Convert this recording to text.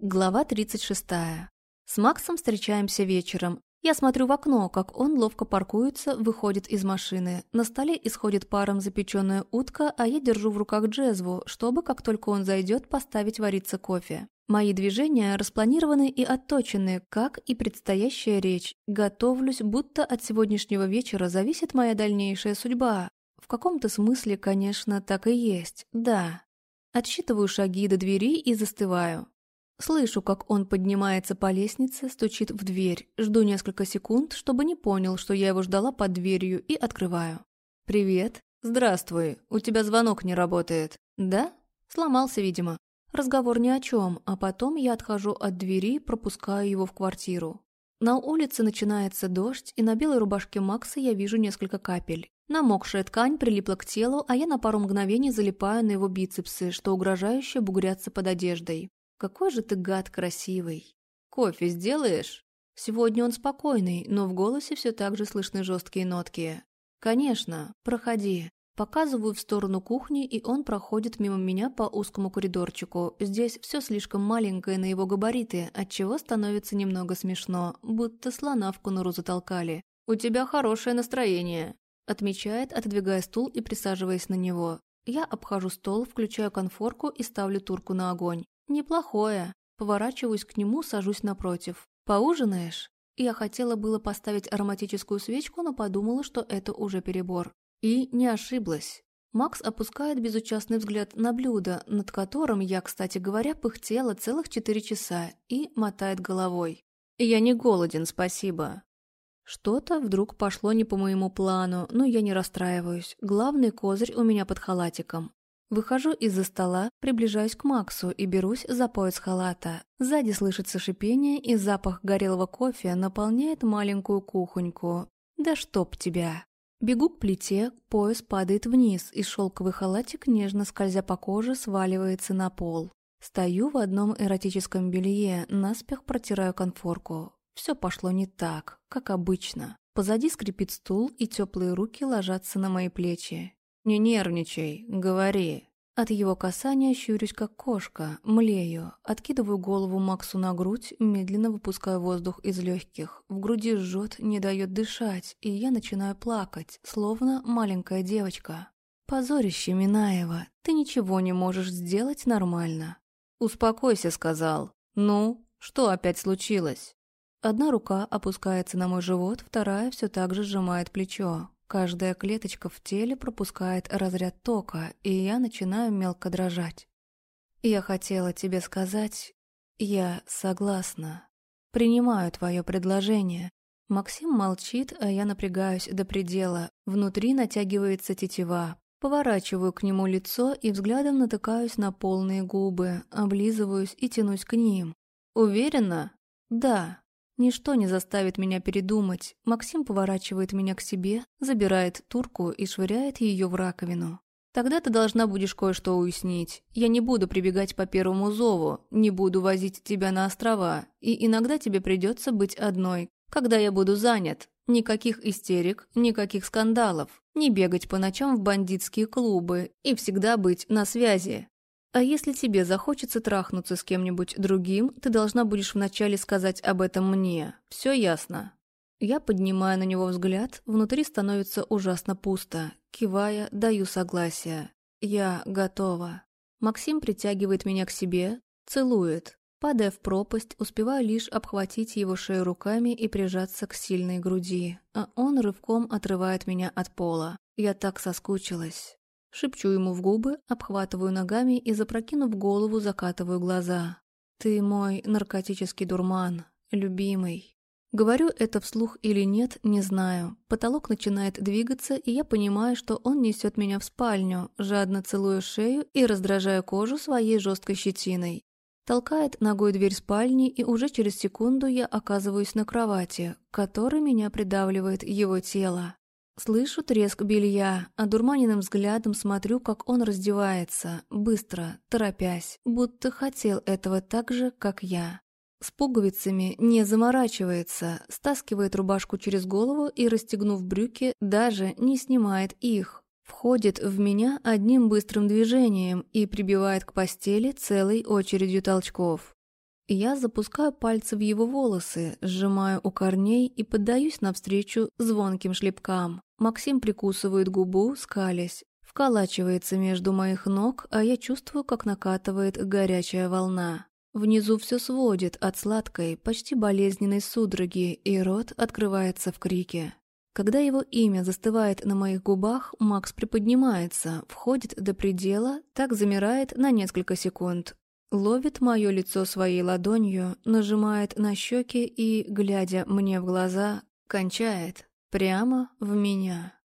Глава 36. С Максом встречаемся вечером. Я смотрю в окно, как он ловко паркуется, выходит из машины. На столе исходит паром запеченная утка, а я держу в руках джезву, чтобы, как только он зайдет, поставить вариться кофе. Мои движения распланированы и отточены, как и предстоящая речь. Готовлюсь, будто от сегодняшнего вечера зависит моя дальнейшая судьба. В каком-то смысле, конечно, так и есть, да. Отсчитываю шаги до двери и застываю. Слышу, как он поднимается по лестнице, стучит в дверь. Жду несколько секунд, чтобы не понял, что я его ждала под дверью, и открываю. «Привет. Здравствуй. У тебя звонок не работает». «Да?» Сломался, видимо. Разговор ни о чем, а потом я отхожу от двери, пропускаю его в квартиру. На улице начинается дождь, и на белой рубашке Макса я вижу несколько капель. Намокшая ткань прилипла к телу, а я на пару мгновений залипаю на его бицепсы, что угрожающе бугрятся под одеждой. «Какой же ты гад красивый! Кофе сделаешь?» Сегодня он спокойный, но в голосе все так же слышны жесткие нотки. «Конечно, проходи». Показываю в сторону кухни, и он проходит мимо меня по узкому коридорчику. Здесь все слишком маленькое на его габариты, отчего становится немного смешно, будто слона в конуру затолкали. «У тебя хорошее настроение», — отмечает, отодвигая стул и присаживаясь на него. Я обхожу стол, включаю конфорку и ставлю турку на огонь. «Неплохое». Поворачиваюсь к нему, сажусь напротив. «Поужинаешь?» Я хотела было поставить ароматическую свечку, но подумала, что это уже перебор. И не ошиблась. Макс опускает безучастный взгляд на блюдо, над которым я, кстати говоря, пыхтела целых четыре часа, и мотает головой. «Я не голоден, спасибо». Что-то вдруг пошло не по моему плану, но я не расстраиваюсь. Главный козырь у меня под халатиком. Выхожу из-за стола, приближаюсь к Максу и берусь за пояс халата. Сзади слышится шипение, и запах горелого кофе наполняет маленькую кухоньку. «Да чтоб тебя!» Бегу к плите, пояс падает вниз, и шелковый халатик, нежно скользя по коже, сваливается на пол. Стою в одном эротическом белье, наспех протираю конфорку. Все пошло не так, как обычно. Позади скрипит стул, и теплые руки ложатся на мои плечи. «Не нервничай, говори». От его касания щурюсь, как кошка, млею, откидываю голову Максу на грудь, медленно выпускаю воздух из легких. В груди жжет, не дает дышать, и я начинаю плакать, словно маленькая девочка. «Позорище, Минаева, ты ничего не можешь сделать нормально». «Успокойся», — сказал. «Ну, что опять случилось?» Одна рука опускается на мой живот, вторая все так же сжимает плечо. Каждая клеточка в теле пропускает разряд тока, и я начинаю мелко дрожать. Я хотела тебе сказать, я согласна. Принимаю твое предложение. Максим молчит, а я напрягаюсь до предела. Внутри натягивается тетива. Поворачиваю к нему лицо и взглядом натыкаюсь на полные губы, облизываюсь и тянусь к ним. Уверена? Да. Ничто не заставит меня передумать. Максим поворачивает меня к себе, забирает турку и швыряет ее в раковину. Тогда ты должна будешь кое-что уяснить. Я не буду прибегать по первому зову, не буду возить тебя на острова, и иногда тебе придется быть одной, когда я буду занят. Никаких истерик, никаких скандалов, не бегать по ночам в бандитские клубы и всегда быть на связи. А если тебе захочется трахнуться с кем-нибудь другим, ты должна будешь вначале сказать об этом мне. Все ясно?» Я поднимаю на него взгляд, внутри становится ужасно пусто. Кивая, даю согласие. Я готова. Максим притягивает меня к себе, целует. Падая в пропасть, успеваю лишь обхватить его шею руками и прижаться к сильной груди, а он рывком отрывает меня от пола. Я так соскучилась. Шепчу ему в губы, обхватываю ногами и, запрокинув голову, закатываю глаза. «Ты мой наркотический дурман, любимый». Говорю это вслух или нет, не знаю. Потолок начинает двигаться, и я понимаю, что он несет меня в спальню, жадно целуя шею и раздражая кожу своей жесткой щетиной. Толкает ногой дверь спальни, и уже через секунду я оказываюсь на кровати, которой меня придавливает его тело. Слышу треск белья, а дурманенным взглядом смотрю, как он раздевается, быстро, торопясь, будто хотел этого так же, как я. С пуговицами не заморачивается, стаскивает рубашку через голову и, расстегнув брюки, даже не снимает их. Входит в меня одним быстрым движением и прибивает к постели целой очередью толчков. Я запускаю пальцы в его волосы, сжимаю у корней и поддаюсь навстречу звонким шлепкам. Максим прикусывает губу, скалясь, вколачивается между моих ног, а я чувствую, как накатывает горячая волна. Внизу все сводит от сладкой, почти болезненной судороги, и рот открывается в крике. Когда его имя застывает на моих губах, Макс приподнимается, входит до предела, так замирает на несколько секунд, Ловит мое лицо своей ладонью, нажимает на щеки и, глядя мне в глаза, кончает прямо в меня.